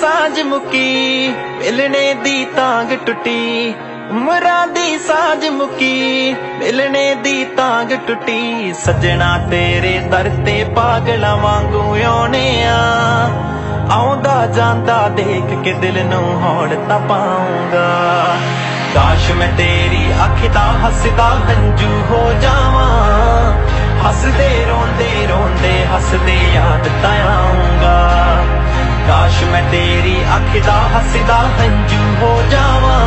ਸਾਂਝ ਮੁੱਕੀ, ਮਿਲਣੇ ਦੀ ਤਾਂਗ ਟੁੱਟੀ। ਉਮਰਾਂ ਦੀ ਸਾਂਝ ਮੁੱਕੀ, ਮਿਲਣੇ ਦੀ ਤਾਂਗ ਟੁੱਟੀ। ਸੱਜਣਾ ਤੇਰੇ ਦਰ ਤੇ ਪਾਗਲਾਂ ਵਾਂਗੂ ਆਉਣੇ ਆਉਂਦਾ ਜਾਂਦਾ ਦੇਖ ਕੇ ਦਿਲ ਨੂੰ ਹੌੜ ਤਾਂ ਪਾਉਂਗਾ ਕਾਸ਼ ਮੈਂ ਤੇਰੀ ਅੱਖ ਦਾ ਹੱਸਦਾ ਹੰਝੂ ਹੋ ਜਾਵਾਂ। ਹੱਸਦੇ ਰੋਂਦੇ ਰੋਂਦੇ, ਹੱਸਦੇ ਯਾਦ ਤਾਂ ਕਾਸ਼ ਮੈਂ ਤੇਰੀ ਅੱਖ ਦਾ ਹੱਸਦਾ ਹੰਝੂ ਹੋ ਜਾਵਾਂ।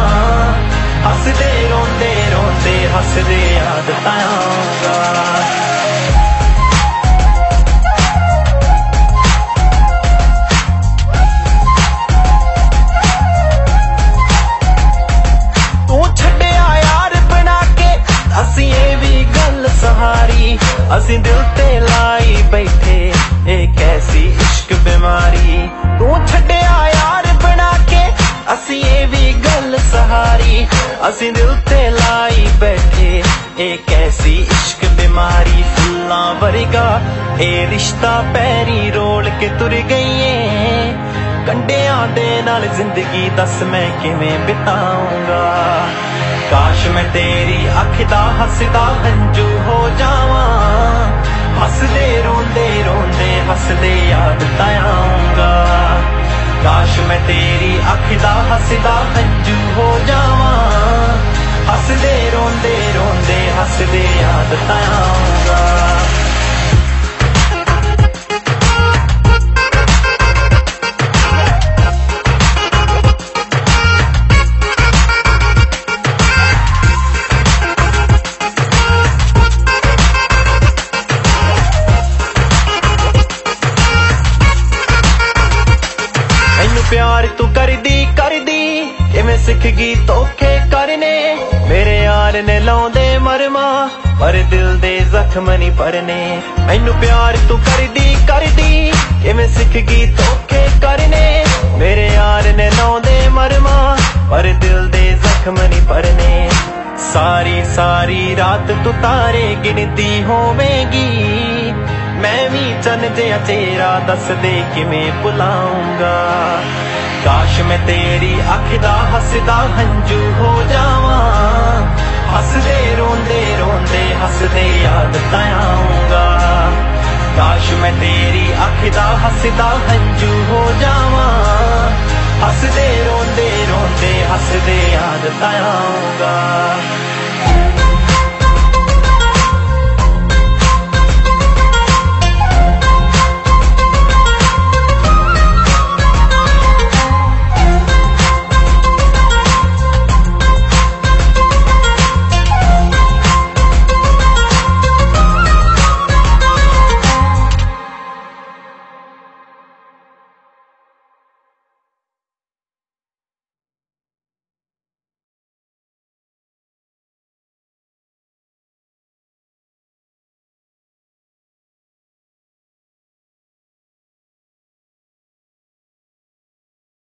ਹੱਸਦੇ ਰੋਂਦੇ ਰੋਂਦੇ ਹੱਸਦੇ ਯਾਦ ਤਾਂ ਤੂੰ ਛੱਡਿਆ ਯਾਰ ਬਣਾ ਕੇ, ਅਸੀਂ ਇਹ ਵੀ ਗੱਲ ਸਹਾਰੀ, ਅਸੀਂ ਦਿਲ ਤੇ ਲਾਈ ਬੈਠੇ ਅਸੀਂ ਦਿਲ ਤੇ ਲਾਈ ਬੈਠੇ। ਇਹ ਕੈਸੀ ਇਸ਼ਕ ਬਿਮਾਰੀ ਫੁੱਲਾਂ ਵਰਗਾ। ਇਹ ਰਿਸ਼ਤਾ ਪੈਰੀ ਰੋਲ ਕੇ ਤੁਰ ਗਈਏ। ਕੰਡਿਆਂ ਦੇ ਨਾਲ ਜ਼ਿੰਦਗੀ ਦੱਸ ਮੈਂ ਕਿਵੇਂ ਬਿਤਾਉਂਗਾ। ਕਾਸ਼ ਮੈਂ ਤੇਰੀ ਅੱਖ ਦਾ ਹੱਸਦਾ ਹੰਝੂ ਹੋ ਜਾਵਾਂ। ਹੱਸਦੇ ਰੋਂਦੇ ਰੋਂਦੇ ਹੱਸਦੇ ਯਾਦ ਤਾਂ ਆਉਂਗਾ। ਕਾਸ਼ ਮੈਂ ਤੇਰੀ ਅੱਖ ਦਾ ਹੱਸਦਾ ਹੰਝੂ ਹੋ ਜਾਵਾਂ। ਹੱਸਦੇ ਰੋਂਦੇ ਰੋਂਦੇ ਹੱਸਦੇ ਆਦਤਾਂ ਆਉਂਗਾ ਤੂੰ ਕਰਦੀ ਕਰਦੀ। ਕਿਵੇਂ ਸਿੱਖ ਗਈ ਧੋਖੇ ਕਰਨੇ? ਮੇਰੇ ਯਾਰ ਨੇ ਲਾਉਂਦੇ ਮਰਮਾ, ਪਰ ਦਿਲ ਦੇ ਜ਼ਖਮ ਨਹੀਂ ਭਰਨੇ। ਮੈਨੂੰ ਪਿਆਰ ਤੂੰ ਕਰਦੀ ਕਰਦੀ। ਕਿਵੇਂ ਸਿੱਖ ਗਈ ਧੋਖੇ ਕਰਨੇ? ਮੇਰੇ ਯਾਰ ਨੇ ਲਾਉਂਦੇ ਮਰਮਾ, ਪਰ ਦਿਲ ਦੇ ਜ਼ਖਮ ਨਹੀਂ ਭਰਨੇ। ਸਾਰੀ ਸਾਰੀ ਰਾਤ ਤੂੰ ਤਾਰੇ ਗਿਣਦੀ ਹੋਵੇਂਗੀ। ਮੈਂ ਵੀ ਚੰਨ ਜਿਹਾ ਤੇਰਾ ਦੱਸ ਦੇ ਕਿਵੇਂ ਭੁਲਾਉਂਗਾ। ਕਾਸ਼ ਮੈਂ ਤੇਰੀ ਅੱਖ ਦਾ ਹੱਸਦਾ ਹੰਝੂ ਹੋ ਜਾਵਾਂ। ਹੱਸਦੇ ਰੋਂਦੇ ਰੋਂਦੇ ਹੱਸਦੇ ਯਾਦ ਤਾਂ ਆਉਂਗਾ ਕਾਸ਼ ਮੈਂ ਤੇਰੀ ਅੱਖ ਦਾ ਹੱਸਦਾ ਹੰਝੂ ਹੋ ਜਾਵਾਂ। ਹੱਸਦੇ ਰੋਂਦੇ ਰੋਂਦੇ ਹੱਸਦੇ ਯਾਦ ਤਾਂ ਆਉਂਗਾ